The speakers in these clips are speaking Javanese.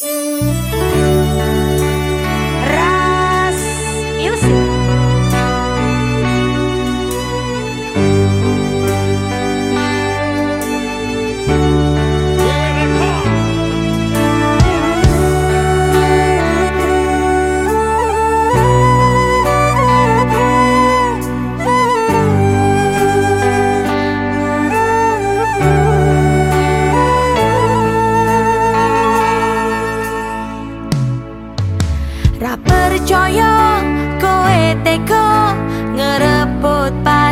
Mm-hmm. Percaya kowe teko ngerebut pacarku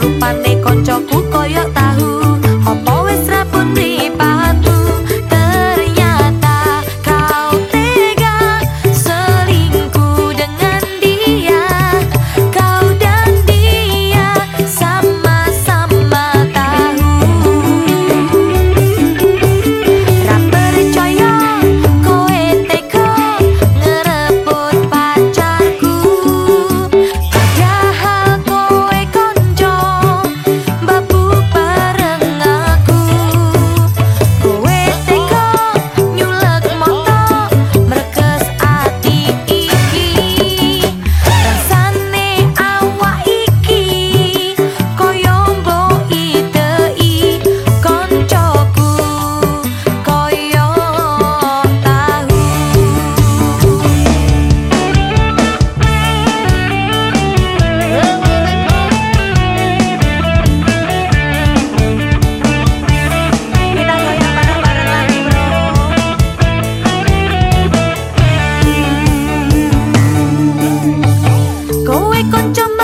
rupa con.